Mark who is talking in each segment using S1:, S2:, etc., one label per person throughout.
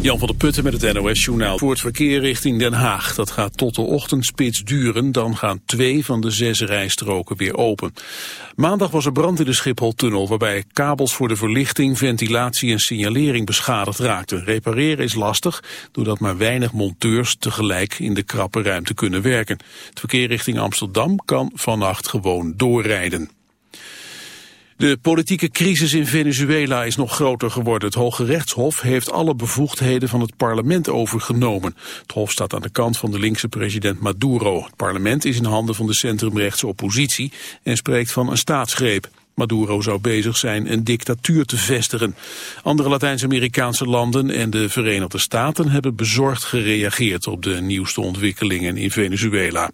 S1: Jan van der Putten met het NOS-journaal voor het verkeer richting Den Haag. Dat gaat tot de ochtendspits duren, dan gaan twee van de zes rijstroken weer open. Maandag was er brand in de Schiphol-tunnel... waarbij kabels voor de verlichting, ventilatie en signalering beschadigd raakten. Repareren is lastig, doordat maar weinig monteurs tegelijk in de krappe ruimte kunnen werken. Het verkeer richting Amsterdam kan vannacht gewoon doorrijden. De politieke crisis in Venezuela is nog groter geworden. Het Hoge Rechtshof heeft alle bevoegdheden van het parlement overgenomen. Het hof staat aan de kant van de linkse president Maduro. Het parlement is in handen van de centrumrechtse oppositie en spreekt van een staatsgreep. Maduro zou bezig zijn een dictatuur te vestigen. Andere Latijns-Amerikaanse landen en de Verenigde Staten hebben bezorgd gereageerd op de nieuwste ontwikkelingen in Venezuela.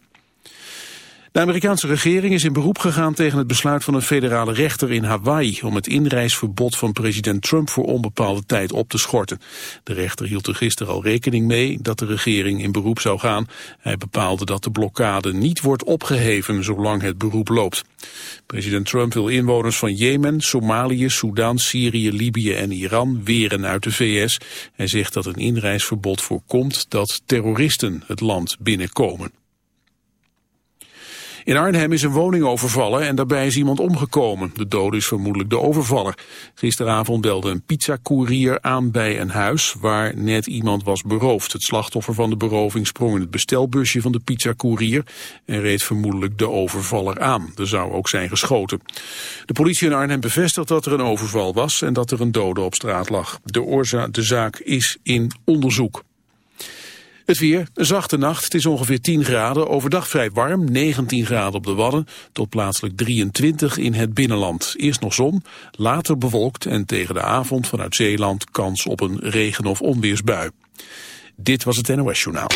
S1: De Amerikaanse regering is in beroep gegaan tegen het besluit van een federale rechter in Hawaii om het inreisverbod van president Trump voor onbepaalde tijd op te schorten. De rechter hield er gisteren al rekening mee dat de regering in beroep zou gaan. Hij bepaalde dat de blokkade niet wordt opgeheven zolang het beroep loopt. President Trump wil inwoners van Jemen, Somalië, Sudan, Syrië, Libië en Iran weren uit de VS. Hij zegt dat een inreisverbod voorkomt dat terroristen het land binnenkomen. In Arnhem is een woning overvallen en daarbij is iemand omgekomen. De dode is vermoedelijk de overvaller. Gisteravond belde een pizzacourier aan bij een huis waar net iemand was beroofd. Het slachtoffer van de beroving sprong in het bestelbusje van de pizzacourier en reed vermoedelijk de overvaller aan. Er zou ook zijn geschoten. De politie in Arnhem bevestigt dat er een overval was en dat er een dode op straat lag. De, oorza de zaak is in onderzoek. Het weer, een zachte nacht, het is ongeveer 10 graden, overdag vrij warm, 19 graden op de Wadden, tot plaatselijk 23 in het binnenland. Eerst nog zon, later bewolkt en tegen de avond vanuit Zeeland kans op een regen- of onweersbui. Dit was het NOS Journaal.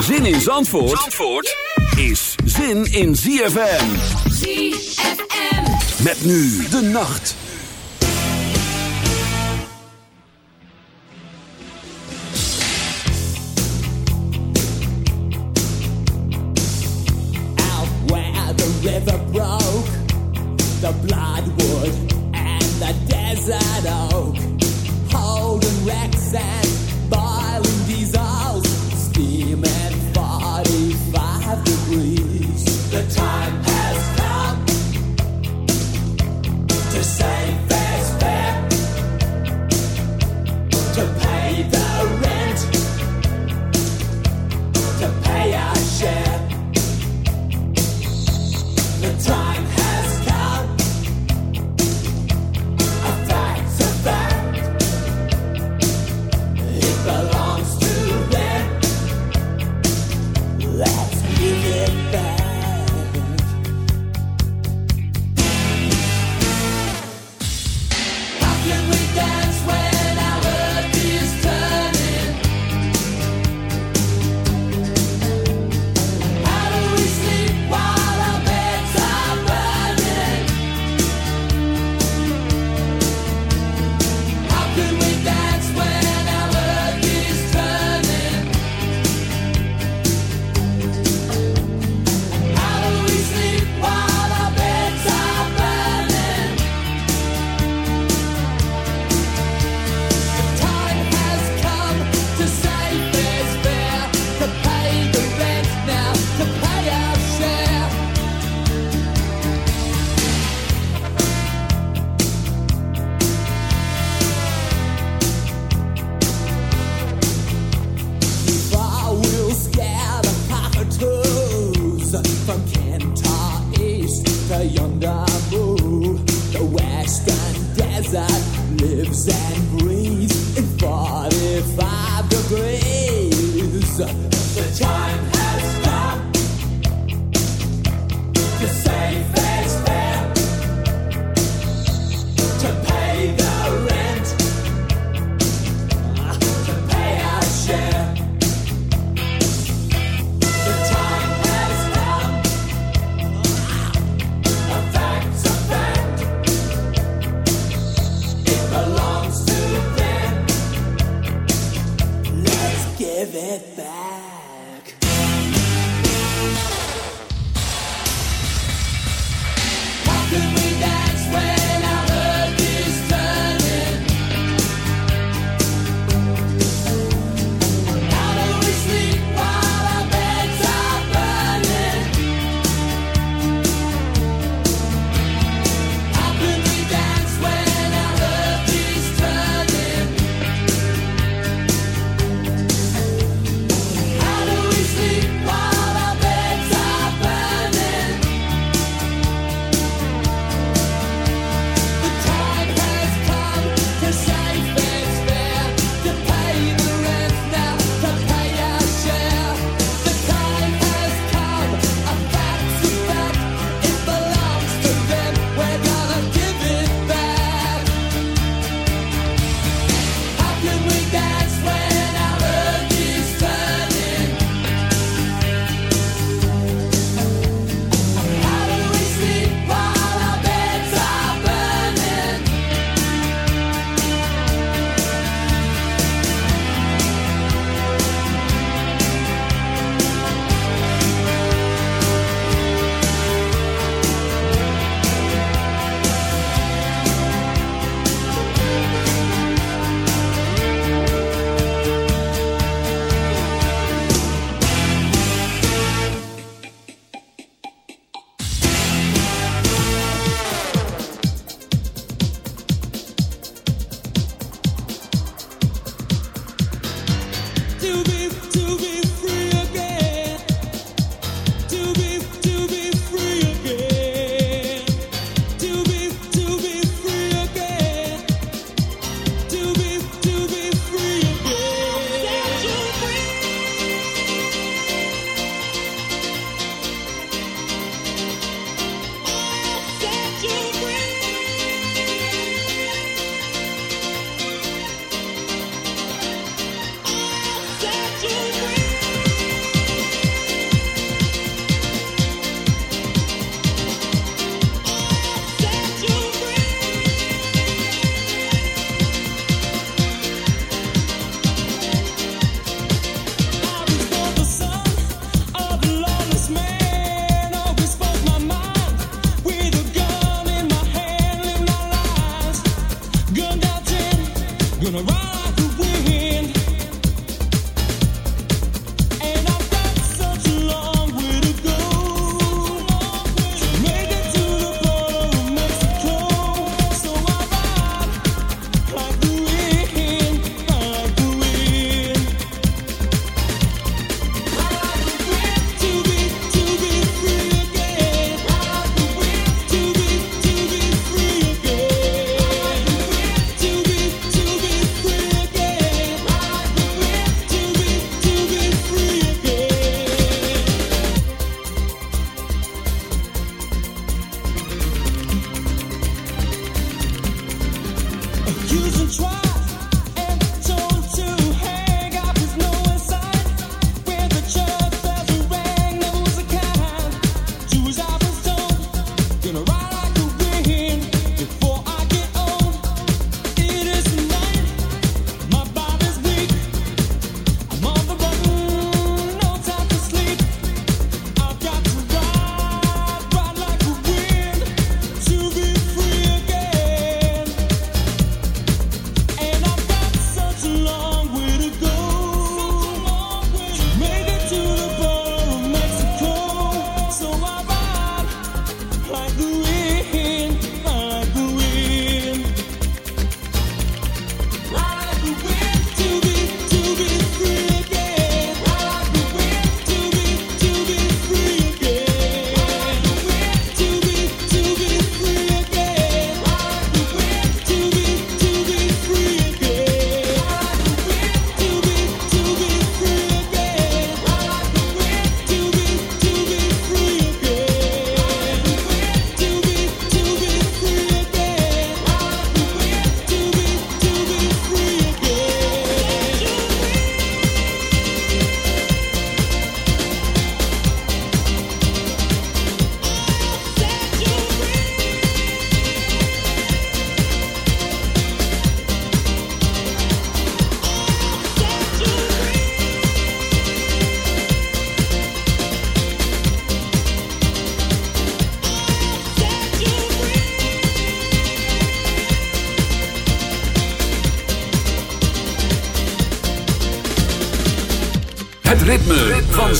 S2: Zin in Zandvoort, Zandvoort is zin in ZFM. ZFM. Met nu de nacht.
S3: River broke, the bloodwood and the desert oak, Holden wrecks and boiling diesels, steaming 45 degrees. The time
S2: gonna run.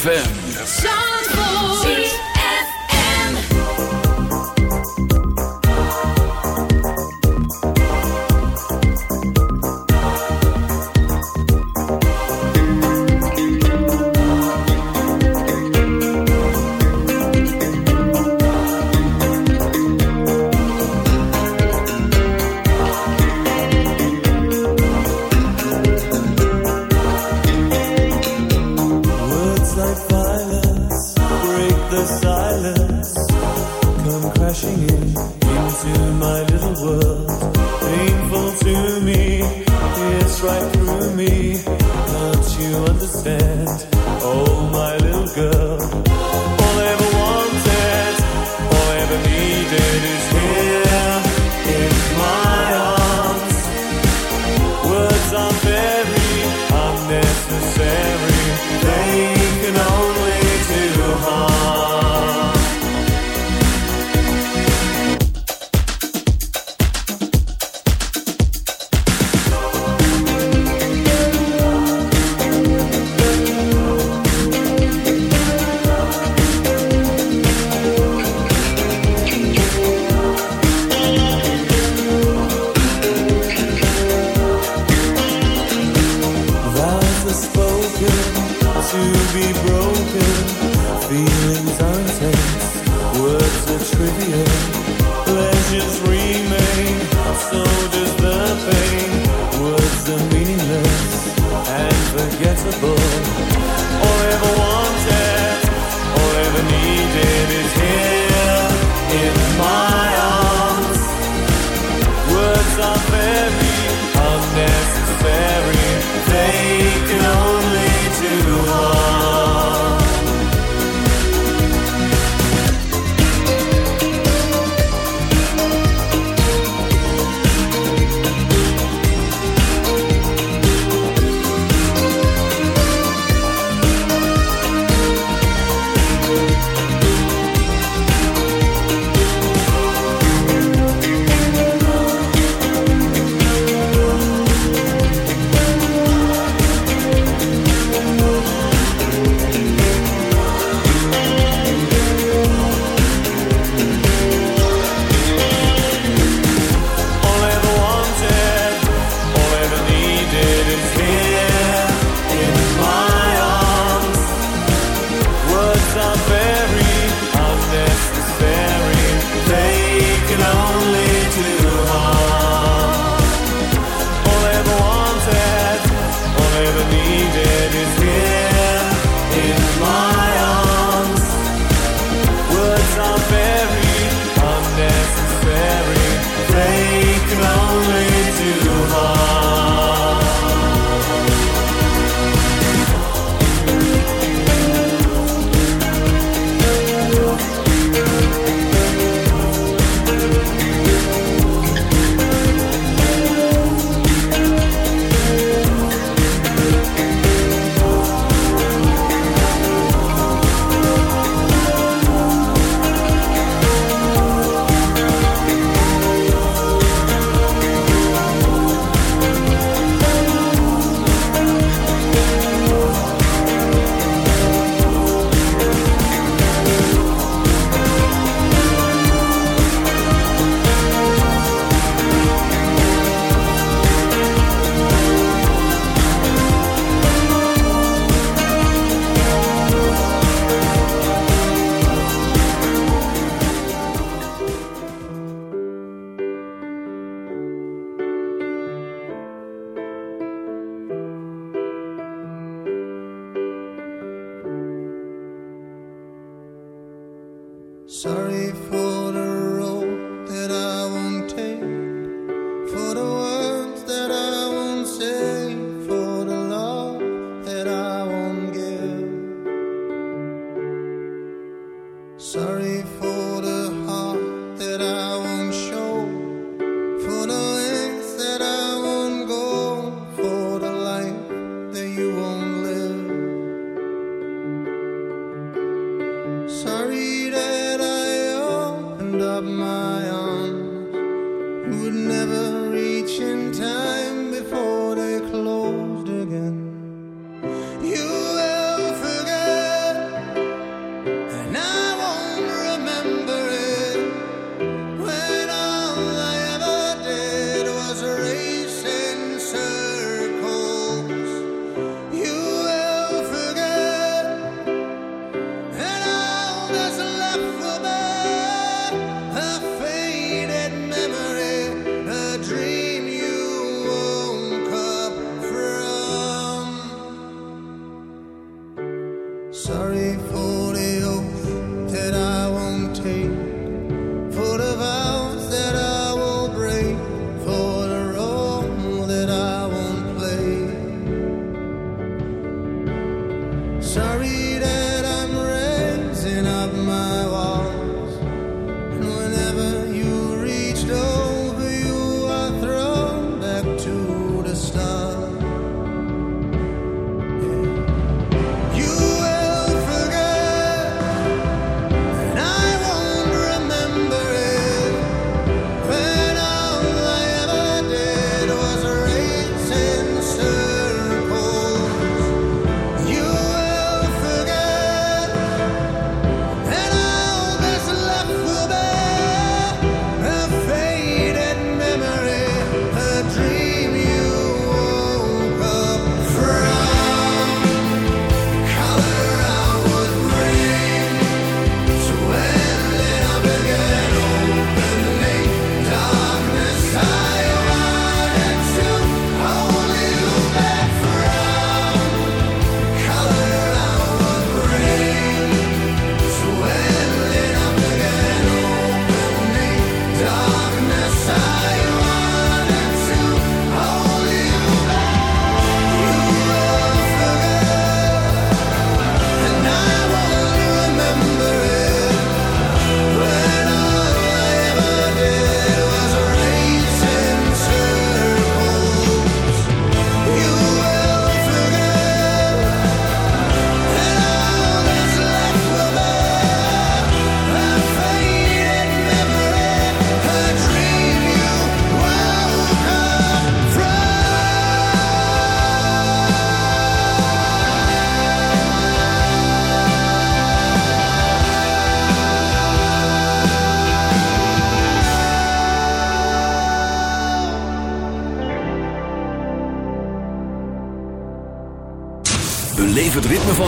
S4: ZFM.
S5: impossible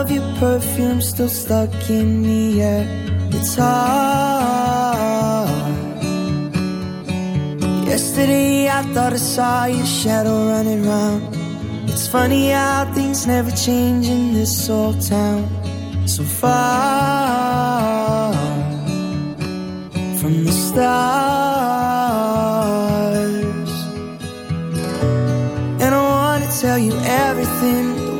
S6: of
S7: your perfume still stuck in the air. It's hard. Yesterday I thought I saw your shadow running round. It's funny how things never change in this old town. So far from the stars. And I wanna tell you everything.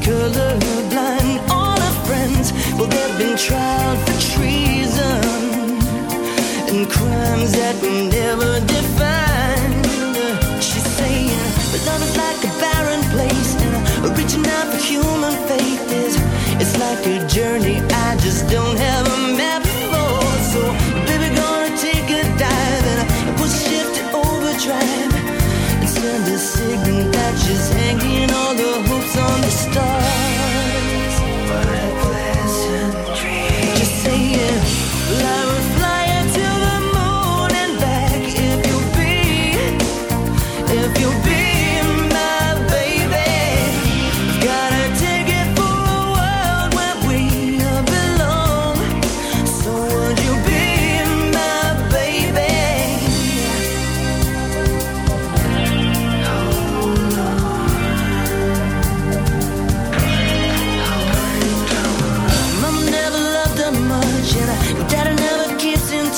S8: color.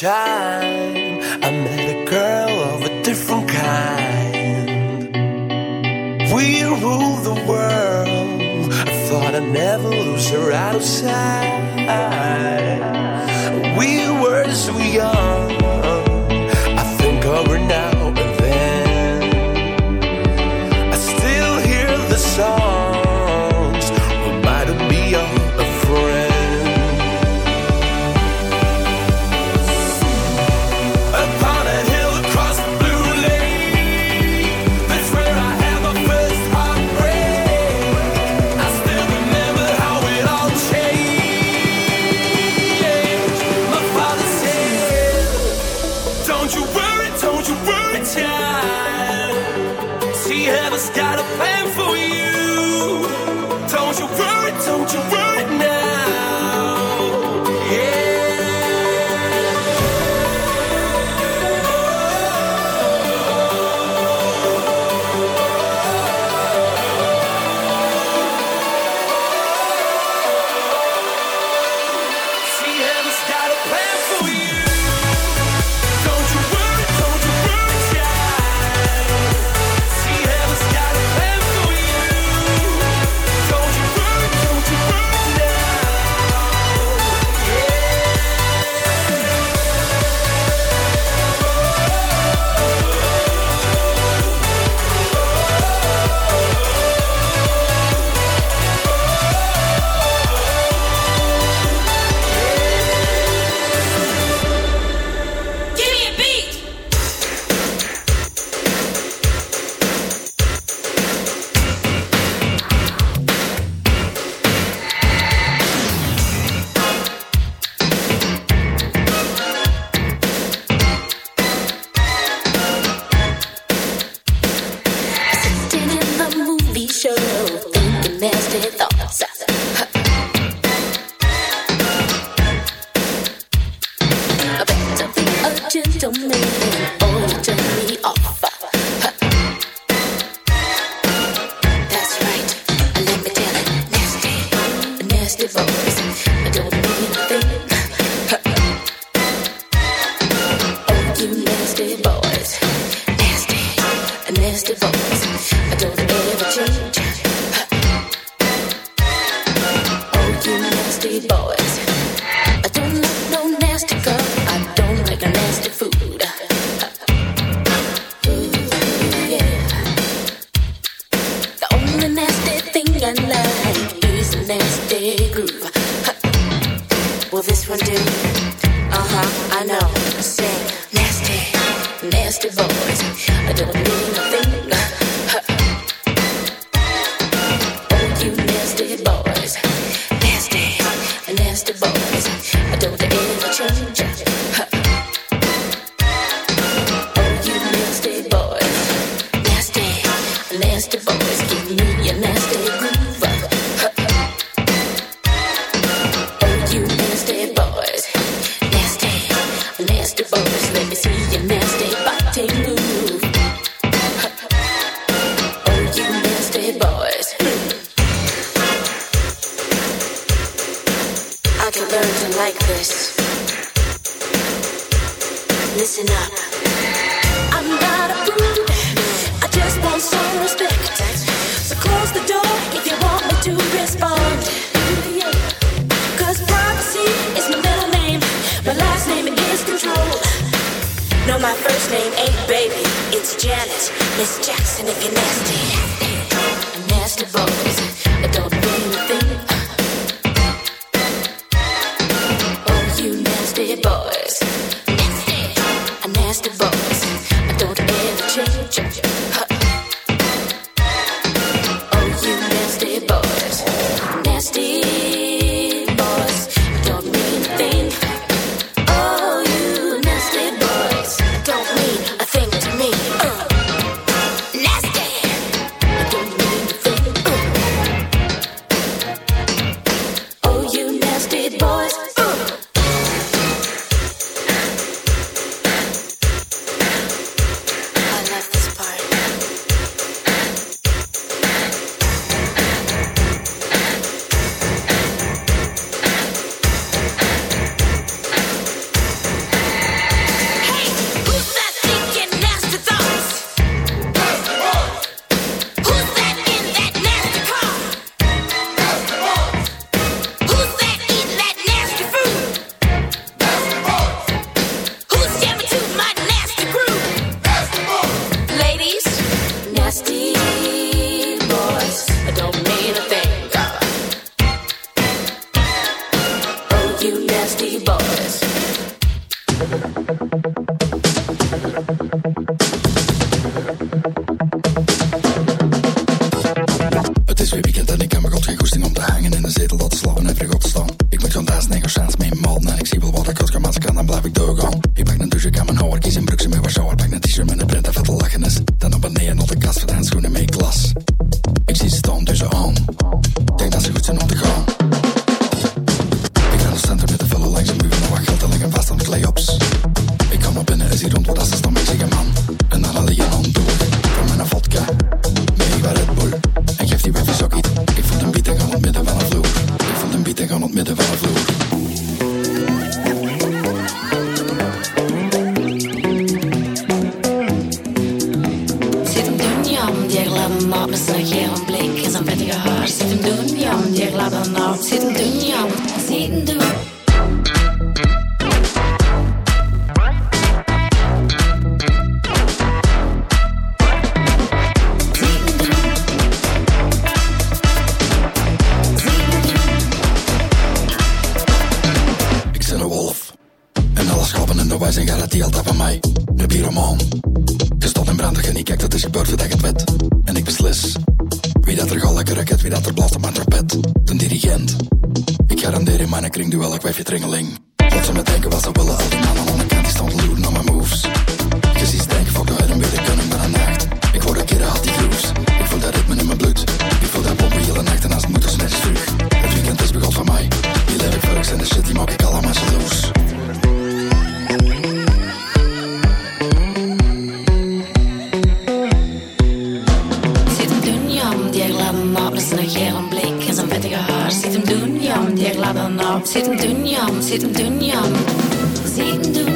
S3: time I met a girl of a different kind. We rule the world. I thought I'd never lose her outside. We were so young. I
S9: know. Sing nasty, nasty voice. I don't
S10: alles grappen en dat wij zijn gerelateerd van mij. De pyromaan. gestopt en brandig en ik kijk dat is gebeurd voordat het wet. En ik beslis. Wie dat er gaat lekker raket, wie dat er blaast op mijn trompet. De dirigent. Ik garandeer in mijn kring duel, ik wijf je tringeling. Wat ze me denken wat ze willen, al die mannen aan de die stond loeren naar mijn moves. Gezien ziet denken, fuck de en weer kunnen met een nacht. Ik word een keer had die grooves. Ik voel dat ritme in mijn bloed. Ik voel dat pompen hele nacht en als het moet, dan snel terug. Het weekend is begot van mij. Hier leef ik en de shit die maak ik allemaal zo los. Senin dünyam,
S2: senin dünyam, senin dünyam.